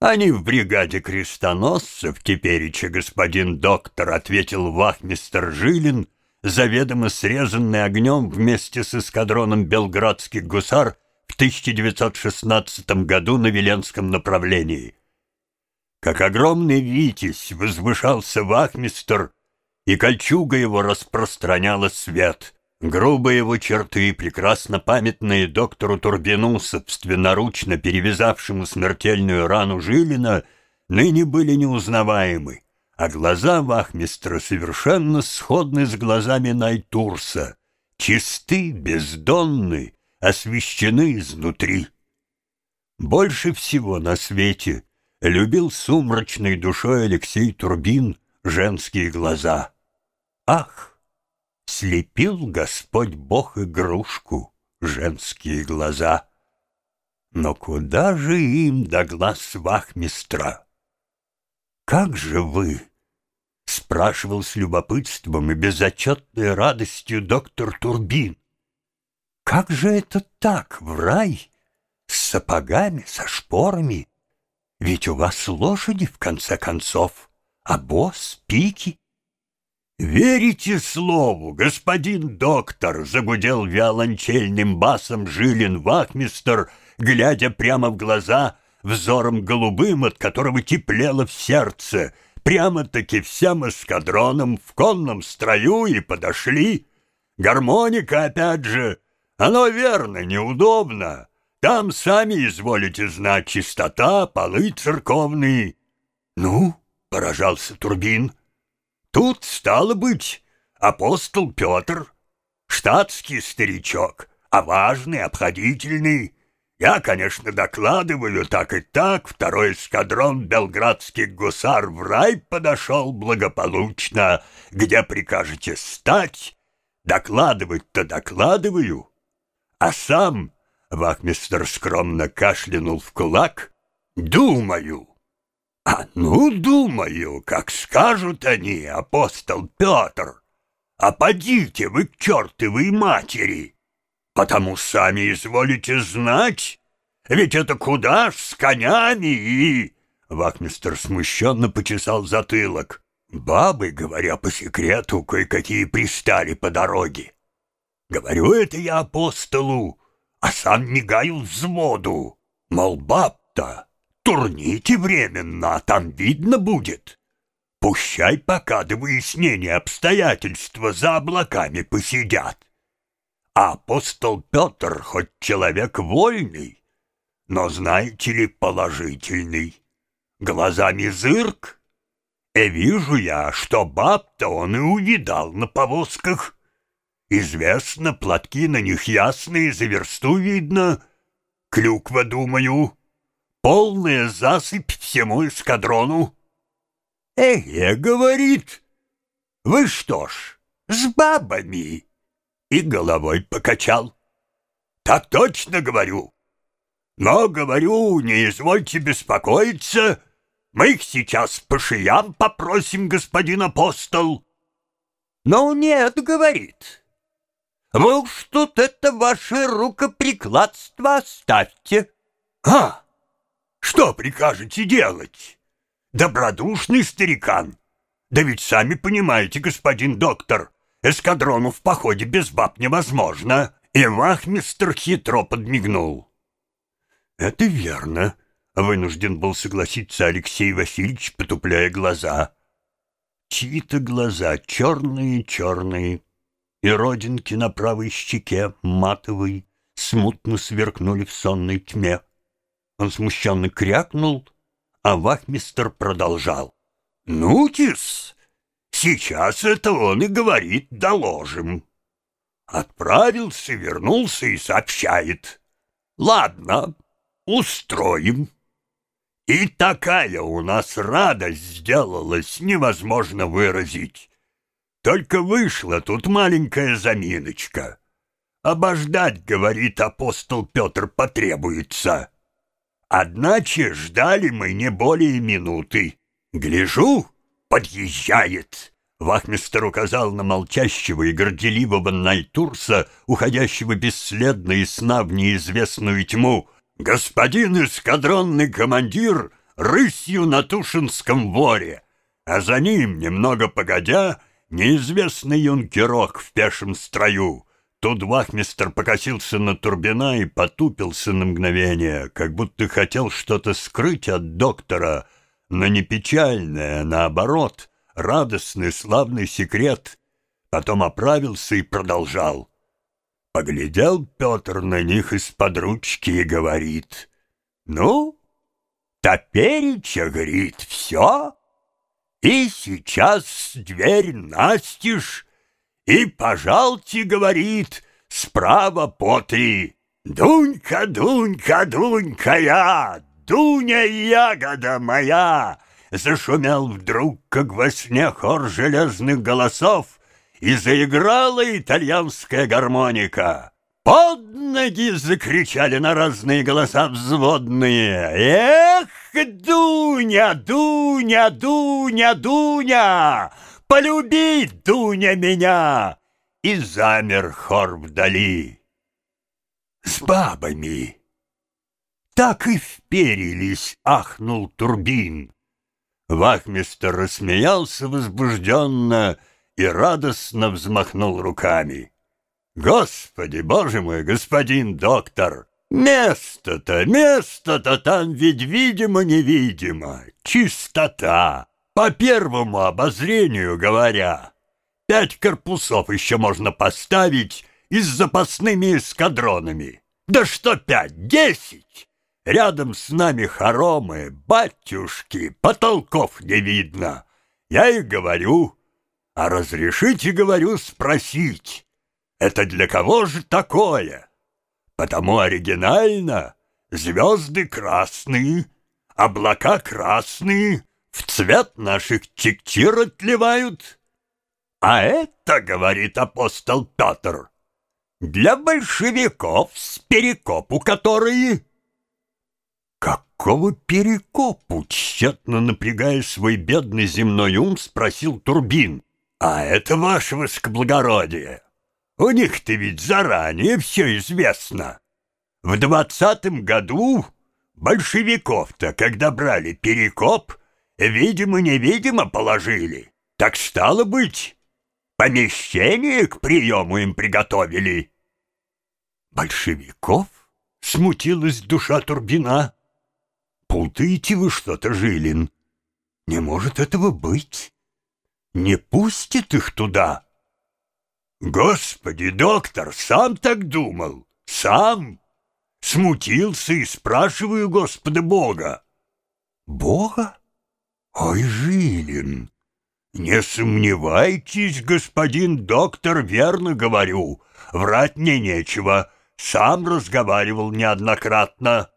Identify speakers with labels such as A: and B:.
A: Они в бригаде крестоносцев, тепереча господин доктор, ответил вахмистер Жилин, заведомо срезанный огнем вместе с эскадроном белградских гусар в 1916 году на Веленском направлении. Как огромный витязь возвышался вахмистер, и кольчуга его распространяла свет. Грубые его черты, прекрасно памятные доктору Турбину, собственноручно перевязавшему смертельную рану Жилина, ныне были неузнаваемы, а глаза вахмистра совершенно сходны с глазами Найтурса, чисты, бездонны, освещены изнутри. Больше всего на свете любил сумрачной душой Алексей Турбин женские глаза. Ах, слепил Господь Бог игрушку, женские глаза. Но куда же им до глаз вахмистра? Как же вы? Спрашивал с любопытством и безотчетной радостью доктор Турбин. Как же это так, в рай? С сапогами, со шпорами? Ведь у вас лошади, в конце концов, а босс, пики. «Верите слову, господин доктор!» — загудел виолончельным басом Жилин Вахмистер, глядя прямо в глаза, взором голубым, от которого теплело в сердце. Прямо-таки всем эскадроном в конном строю и подошли. Гармоника, опять же, оно верно, неудобно. Там сами изволите знать чистота, полы церковные. Ну, поражался Турбин, тут, стало быть, апостол Петр, штатский старичок, а важный, обходительный. Я, конечно, докладываю так и так, второй эскадрон белградских гусар в рай подошел благополучно. Где прикажете стать? Докладывать-то докладываю. А сам, вахмистер скромно кашлянул в кулак, думаю. А ну, думаю, как скажут они, апостол Петр. А подите вы к чертовой матери, потому сами изволите знать, ведь это куда ж с конями и... Вахмистер смущенно почесал затылок. Бабы, говоря по секрету, кое-какие пристали по дороге. Говорю это я апостолу, а сам мигаю взводу. Мол, баб-то, турните временно, а там видно будет. Пущай пока до выяснения обстоятельства за облаками посидят. А апостол Петр хоть человек вольный, но, знаете ли, положительный. Глазами зырк. И вижу я, что баб-то он и увидал на повозках. Известно, платки на них ясные, за версту видно. Клюква, думаю, полная засыпь всему эскадрону. Эге, говорит, вы что ж, с бабами? И головой покачал. Так точно говорю. Но, говорю, не извольте беспокоиться, мы их сейчас по шиям попросим, господин апостол. Ну нет, говорит, вы уж тут это ваше рукоприкладство оставьте. А, что прикажете делать? Добродушный старикан. Да ведь сами понимаете, господин доктор, эскадрону в походе без баб невозможно. И вахмистр хитро подмигнул. Это верно, вынужден был согласиться Алексей Васильевич, потупляя глаза. Чьи-то глаза черные-черные, и родинки на правой щеке, матовой, смутно сверкнули в сонной тьме. Он смущенно крякнул, а вахмистер продолжал. «Ну-тис, сейчас это он и говорит, доложим». Отправился, вернулся и сообщает. «Ладно, устроим». И такая у нас радость сделалась, невозможно выразить. Только вышла тут маленькая заминочка. Обождать, говорит апостол Петр, потребуется. Одначе ждали мы не более минуты. Гляжу, подъезжает. Вахмистер указал на молчащего и горделивого Найтурса, уходящего бесследно из сна в неизвестную тьму. «Господин эскадронный командир рысью на Тушинском воре, а за ним, немного погодя, неизвестный юнкерок в пешем строю. Тут вахмистр покосился на Турбина и потупился на мгновение, как будто хотел что-то скрыть от доктора, но не печальное, а наоборот, радостный славный секрет. Потом оправился и продолжал. Поглядел Петр на них из-под ручки и говорит, «Ну, топереча, — говорит, — все, и сейчас дверь настежь, и, пожалуйте, — говорит, — справа по три. Дунька, Дунька, Дунька я, Дуня ягода моя!» Зашумел вдруг, как во сне, хор железных голосов, и заиграла итальянская гармоника. Под ноги закричали на разные голоса взводные. «Эх, Дуня, Дуня, Дуня, Дуня! Полюби, Дуня, меня!» И замер хор вдали. С бабами. Так и вперились, ахнул Турбин. Вахмистер рассмеялся возбужденно и радостно взмахнул руками. «Господи, боже мой, господин доктор! Место-то, место-то там ведь видимо-невидимо, чистота, по первому обозрению говоря. Пять корпусов еще можно поставить и с запасными эскадронами. Да что пять, десять! Рядом с нами хоромы, батюшки, потолков не видно. Я и говорю, а разрешите, говорю, спросить, это для кого же такое? Потому оригинально звезды красные, облака красные, в цвет наших тектир отливают. А это, говорит апостол Петр, для большевиков с перекопу которые... Какого перекопу, тщетно напрягая свой бедный земной ум, спросил Турбин. А это ваше высокоблагородие. У них-то ведь заранее все известно. В двадцатом году большевиков-то, когда брали Перекоп, видимо-невидимо положили. Так стало быть, помещение к приему им приготовили. Большевиков? Смутилась душа Турбина. Путаете вы что-то, Жилин. Не может этого быть. Не пустит их туда. Господи, доктор, сам так думал, сам. Смутился и спрашиваю Господа Бога. Бога? Ой, Жилин, не сомневайтесь, господин доктор, верно говорю. Врать мне нечего, сам разговаривал неоднократно.